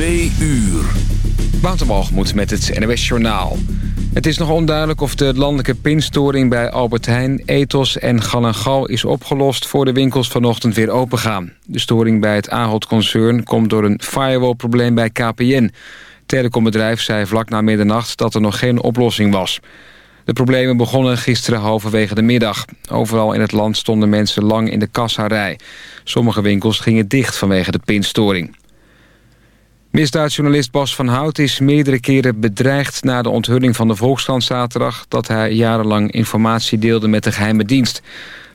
Twee uur. moet met het NOS Journaal. Het is nog onduidelijk of de landelijke pinstoring bij Albert Heijn, Ethos en Gal Gal is opgelost voor de winkels vanochtend weer opengaan. De storing bij het Ahold-concern komt door een firewall-probleem bij KPN. telecombedrijf zei vlak na middernacht dat er nog geen oplossing was. De problemen begonnen gisteren halverwege de middag. Overal in het land stonden mensen lang in de kassarij. Sommige winkels gingen dicht vanwege de pinstoring. Misdaadjournalist Bas van Hout is meerdere keren bedreigd... na de onthulling van de Volkskrant zaterdag... dat hij jarenlang informatie deelde met de geheime dienst.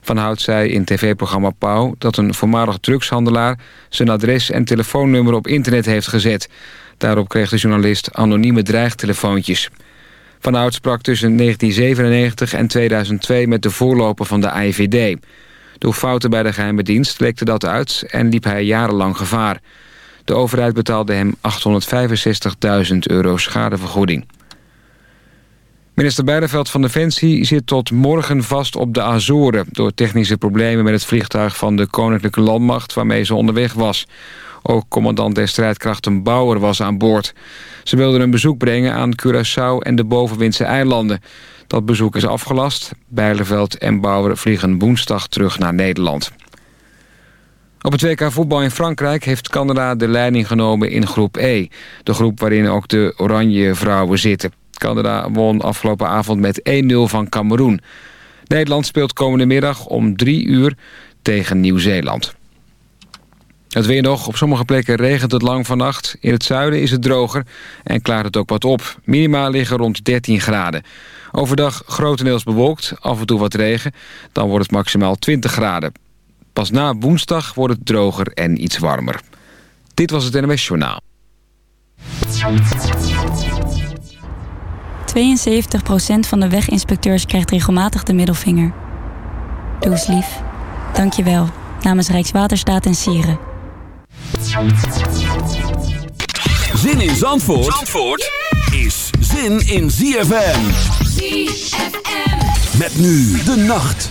Van Hout zei in tv-programma Pauw... dat een voormalig drugshandelaar... zijn adres en telefoonnummer op internet heeft gezet. Daarop kreeg de journalist anonieme dreigtelefoontjes. Van Hout sprak tussen 1997 en 2002 met de voorloper van de AIVD. Door fouten bij de geheime dienst lekte dat uit... en liep hij jarenlang gevaar... De overheid betaalde hem 865.000 euro schadevergoeding. Minister Bijleveld van Defensie zit tot morgen vast op de Azoren... door technische problemen met het vliegtuig van de Koninklijke Landmacht... waarmee ze onderweg was. Ook commandant der strijdkrachten Bauer was aan boord. Ze wilden een bezoek brengen aan Curaçao en de bovenwindse eilanden. Dat bezoek is afgelast. Bijleveld en Bauer vliegen woensdag terug naar Nederland. Op het WK voetbal in Frankrijk heeft Canada de leiding genomen in groep E. De groep waarin ook de Oranje Vrouwen zitten. Canada won afgelopen avond met 1-0 van Cameroen. Nederland speelt komende middag om 3 uur tegen Nieuw-Zeeland. Het weer nog. Op sommige plekken regent het lang vannacht. In het zuiden is het droger en klaart het ook wat op. Minima liggen rond 13 graden. Overdag grotendeels bewolkt, af en toe wat regen. Dan wordt het maximaal 20 graden. Pas na woensdag wordt het droger en iets warmer. Dit was het NMS Journaal. 72% van de weginspecteurs krijgt regelmatig de middelvinger. Doe eens lief. Dank je wel. Namens Rijkswaterstaat en Sieren. Zin in Zandvoort, Zandvoort is zin in ZFM. ZFM. Met nu de nacht.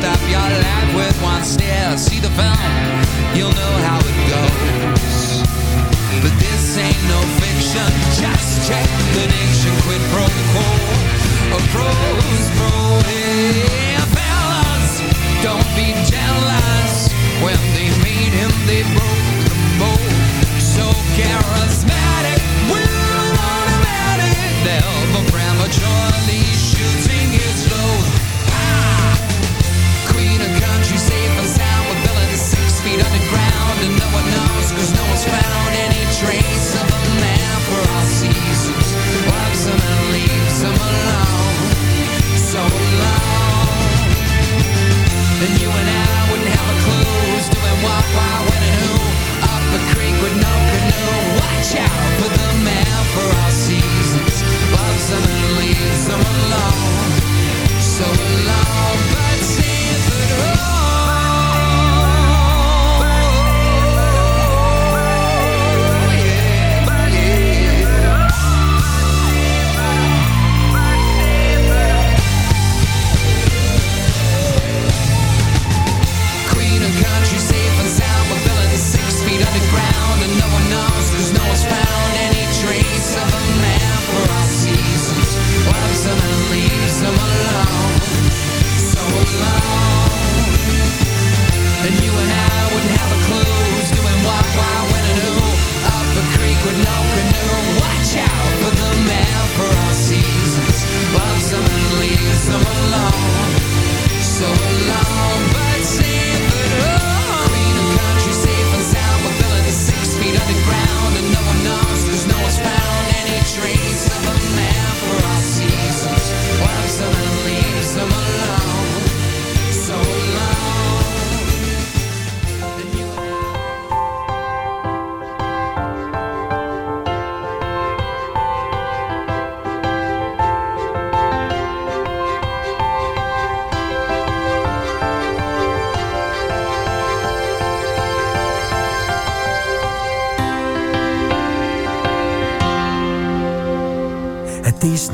Stop your life with one stare. See the film, you'll know how it goes. But this ain't no fiction. Just check the nation quid pro quo a pro's pro. Hey, fellas, don't be jealous. When they made him, they broke the mold. So charismatic, we're automatic. Never prematurely shooting his load. Ah! Queen of country, safe and sound with villains six feet underground. And no one no one's found any trace of a man for all seasons. Loves and leaves alone So alone? You and I wouldn't have a clue Who's doing what, when and who Up creek with no canoe. Watch out for the man for all seasons. Loves and leaves alone So alone? would not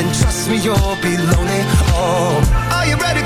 then trust me, you'll be lonely. Oh, are you ready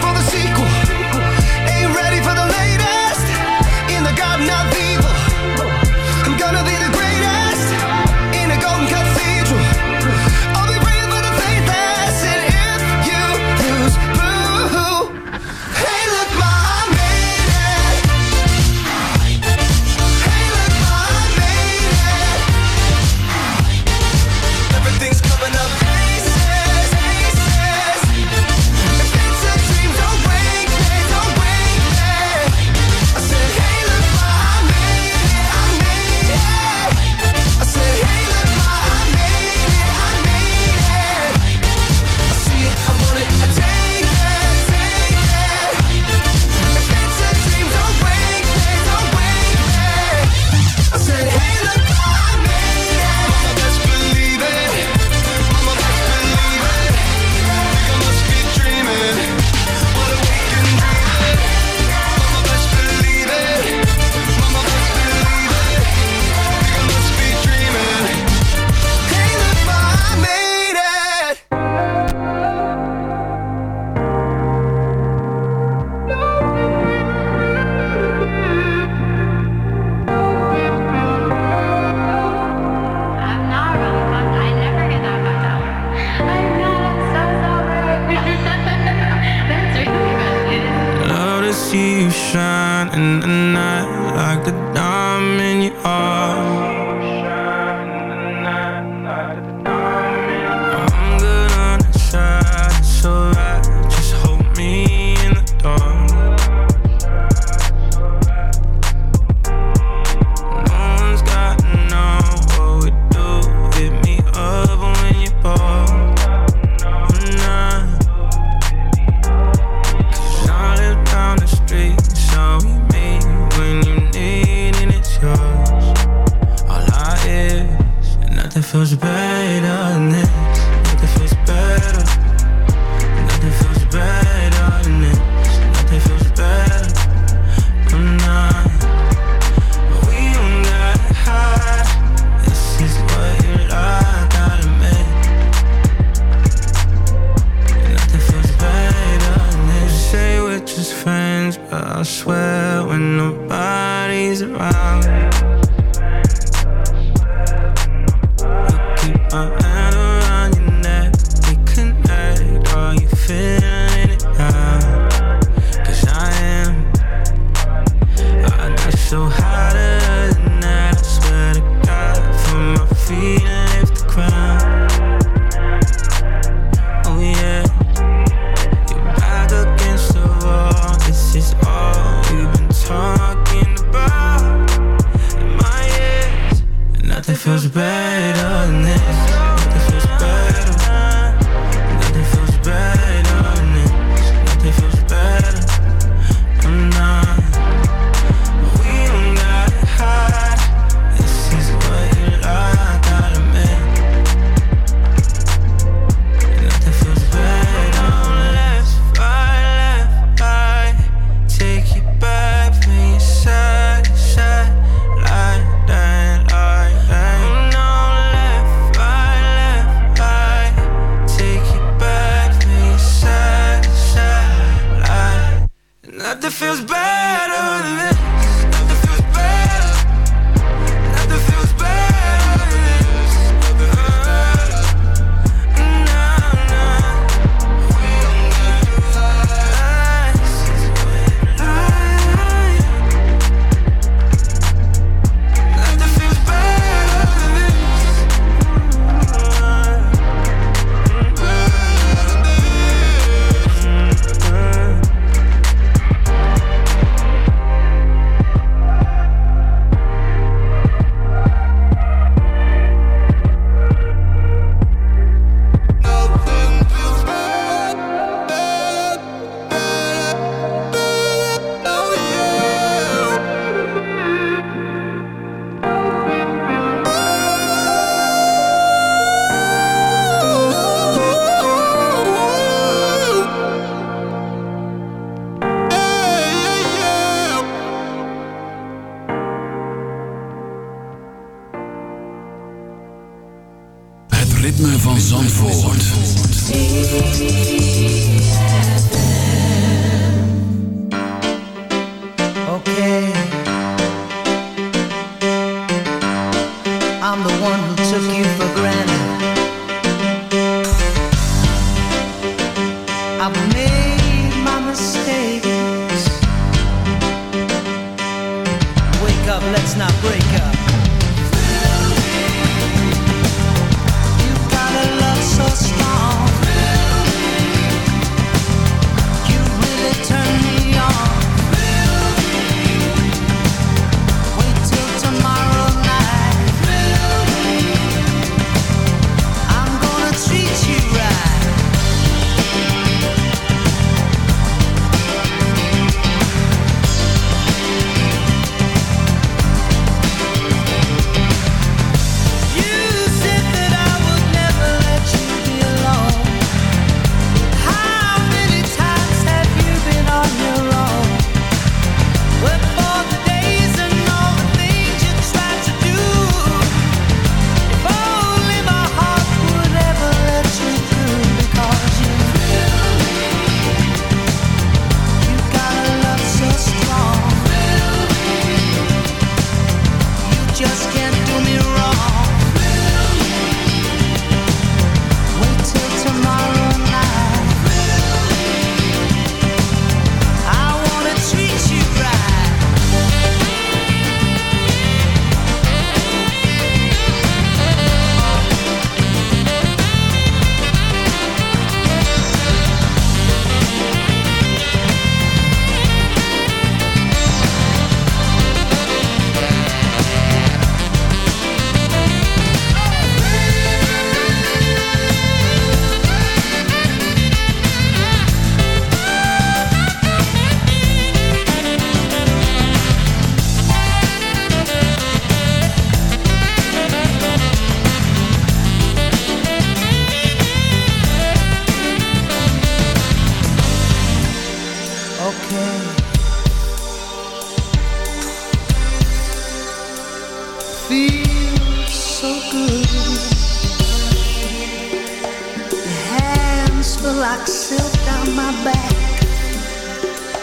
feel like silk on my back.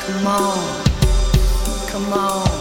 Come on, come on.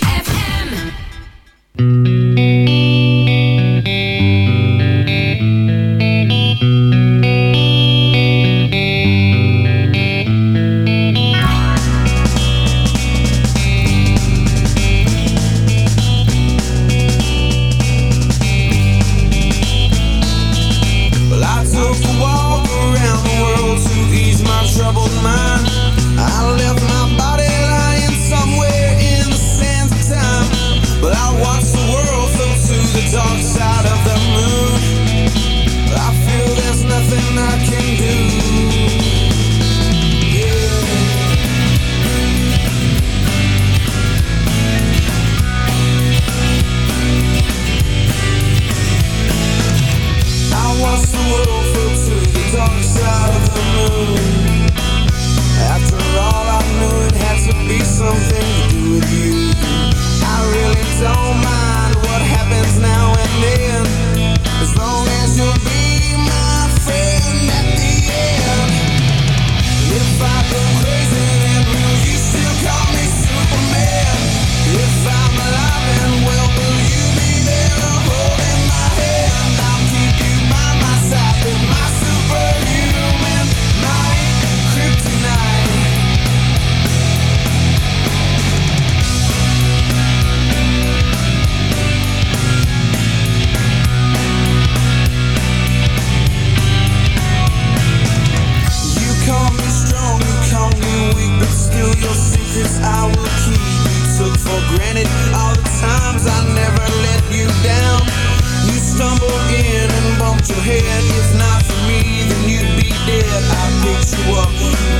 you up,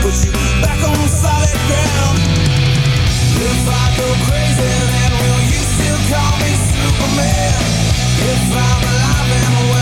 put back on solid ground. If I go crazy, then will you still call me Superman? If I'm alive and well.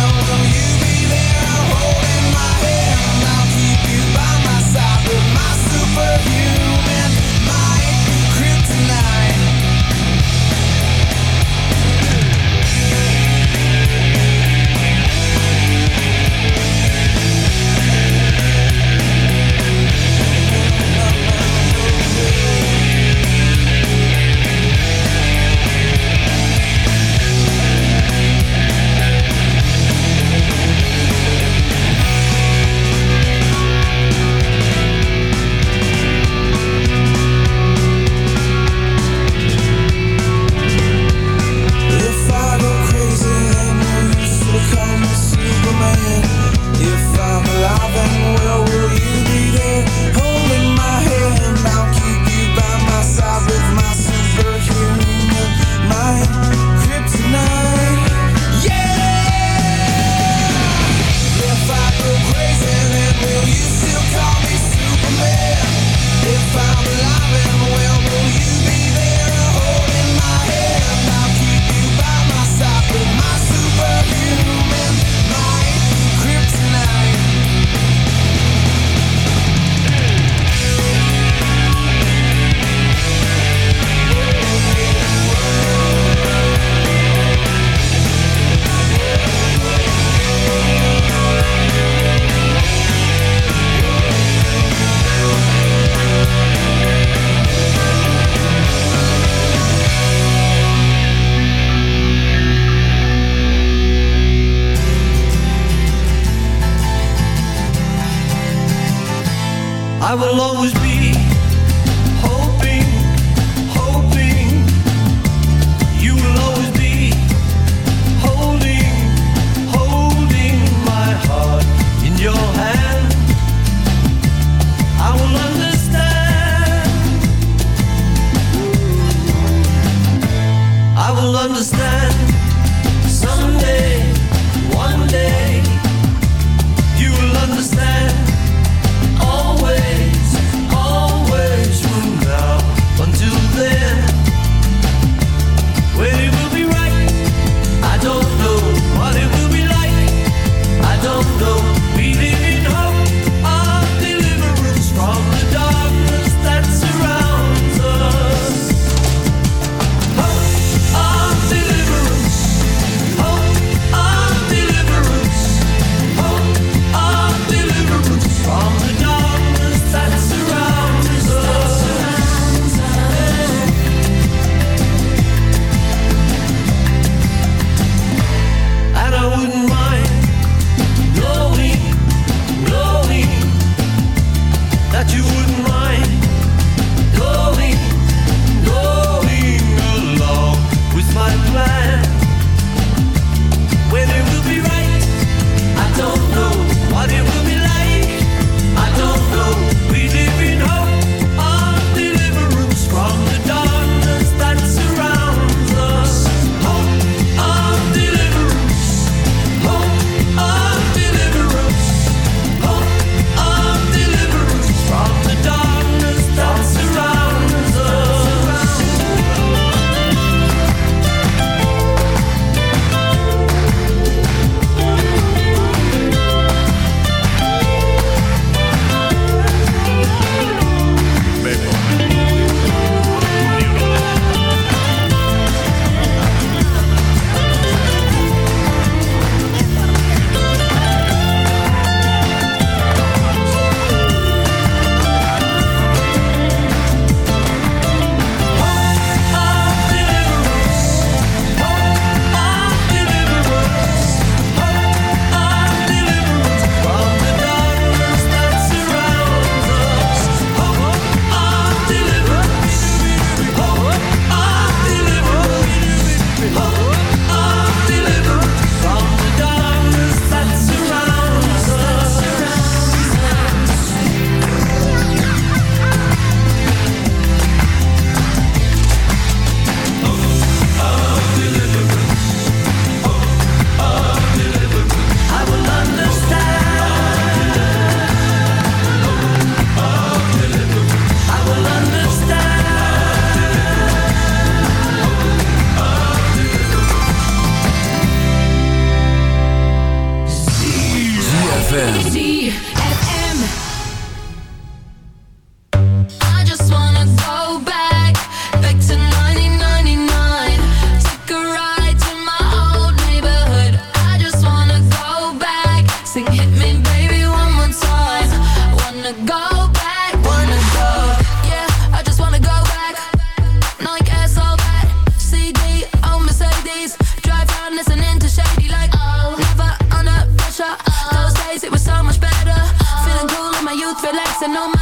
Bossa no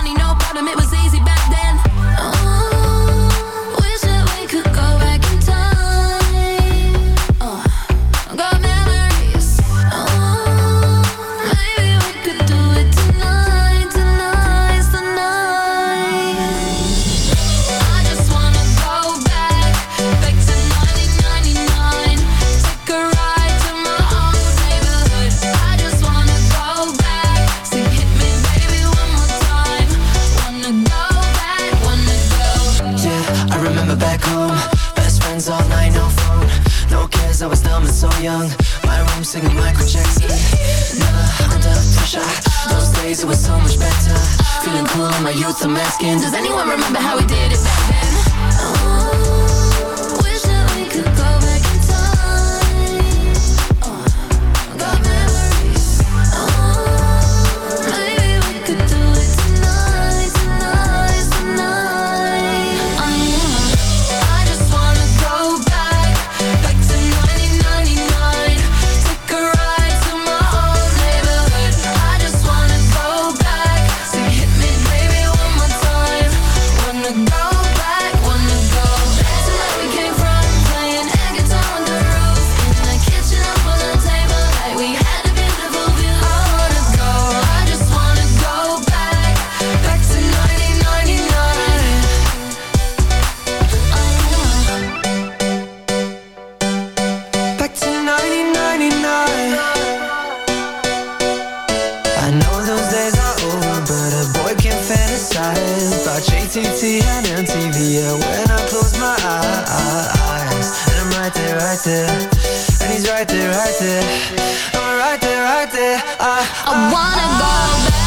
TTN and MTV. TVL When I close my eyes And I'm right there, right there. And he's right there, right there. I'm right there, right there. I, I, I wanna ah, go ah. back.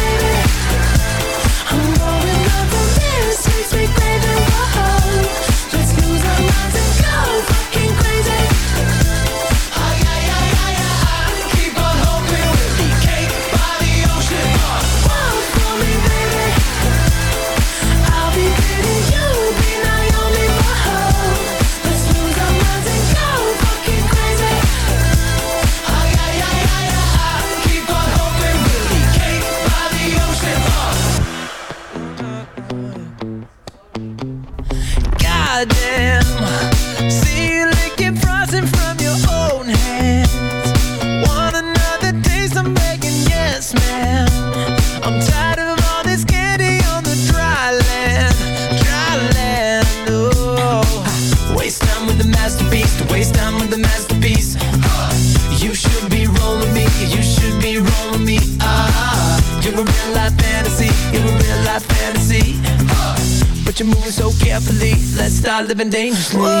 dangerously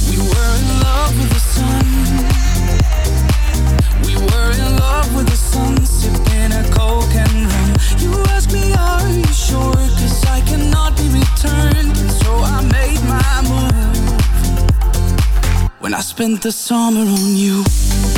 the summer on you.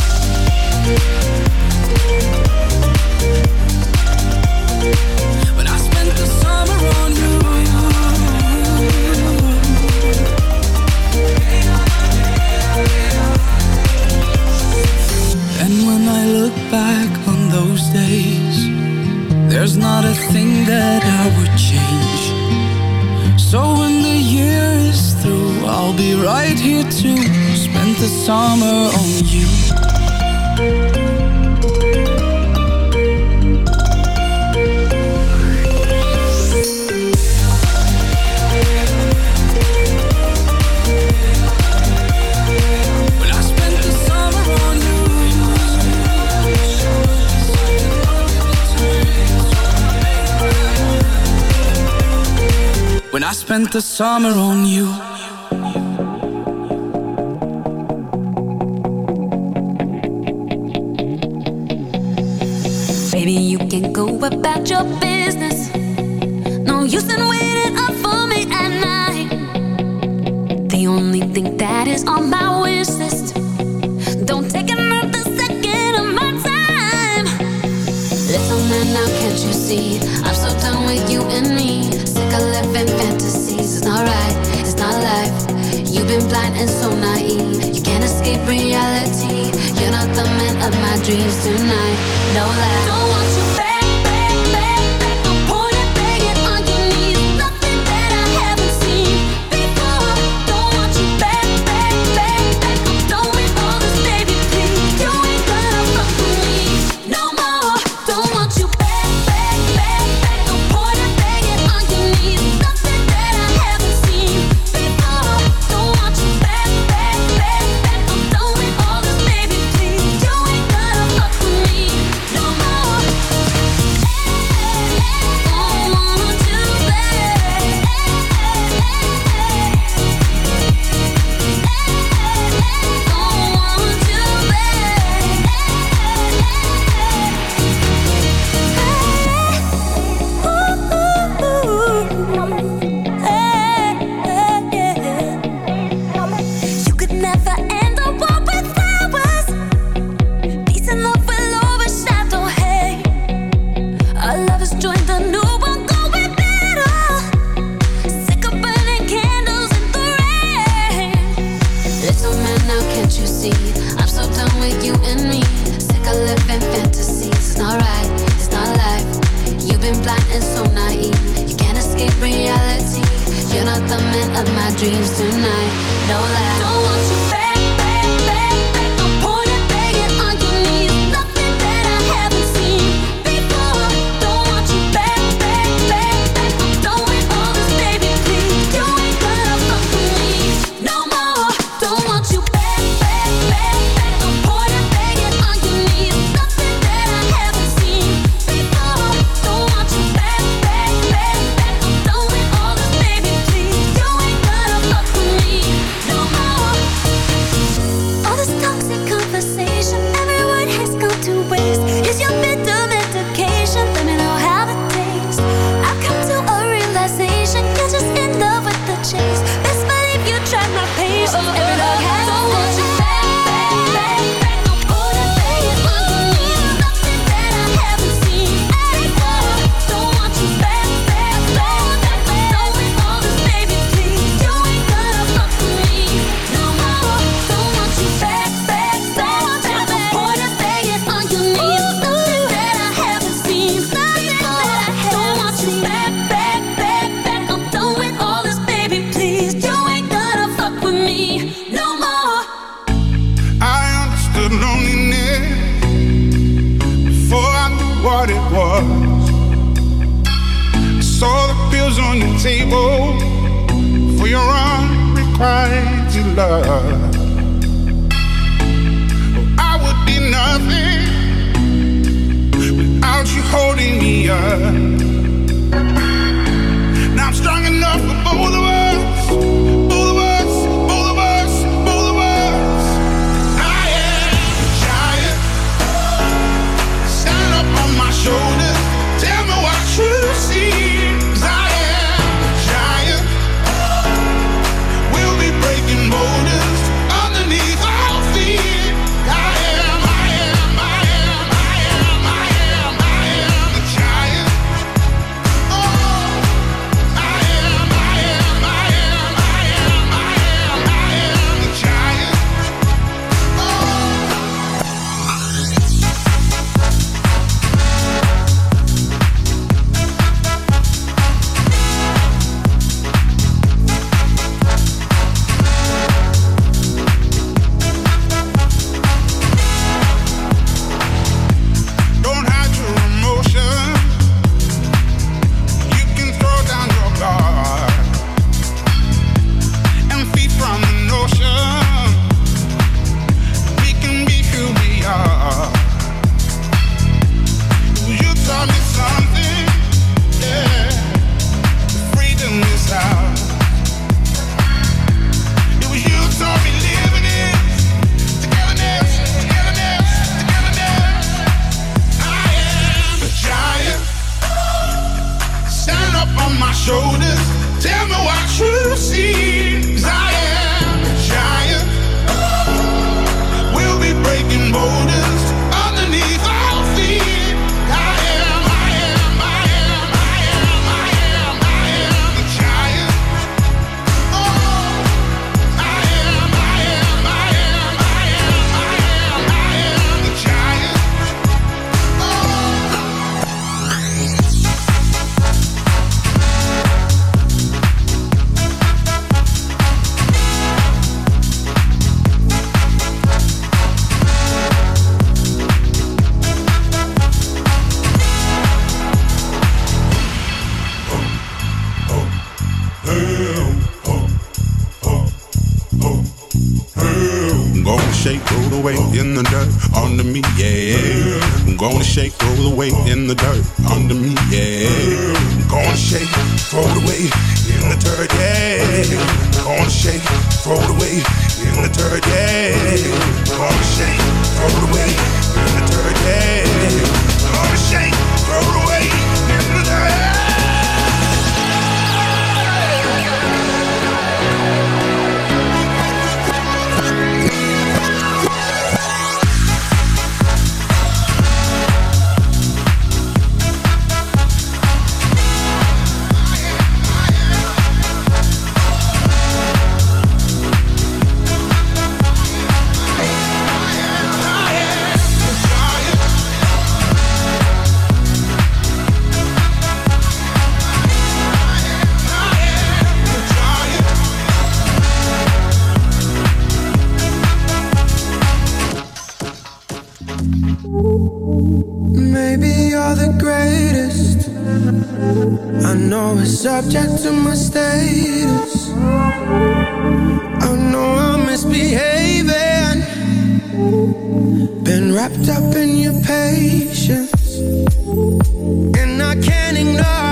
spent the summer on you. Baby, you can go about your business. No use in waiting up for me at night. The only thing that is on my wish list. Don't take another second of my time. Little man, now can't you see? it's not life. You've been blind and so naive. You can't escape reality. You're not the man of my dreams tonight. No lie. Don't want Way in the dirt. wrapped up in your patience, and I can't ignore.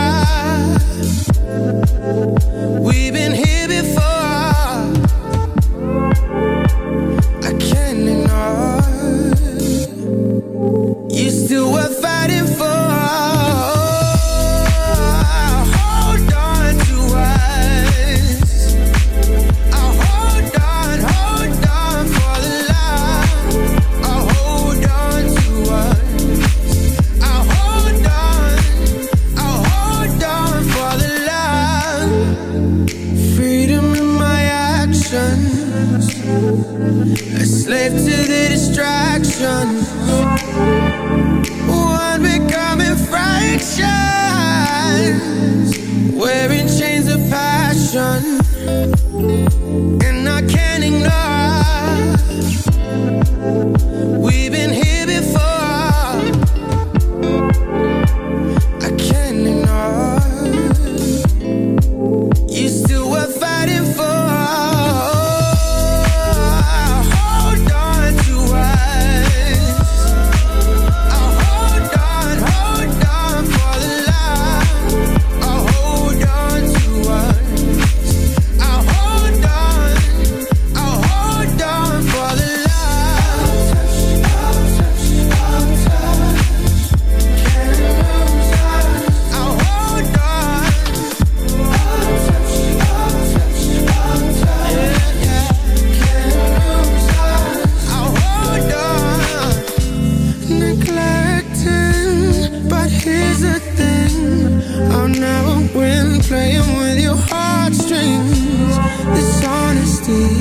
Playing with your heartstrings. This honesty,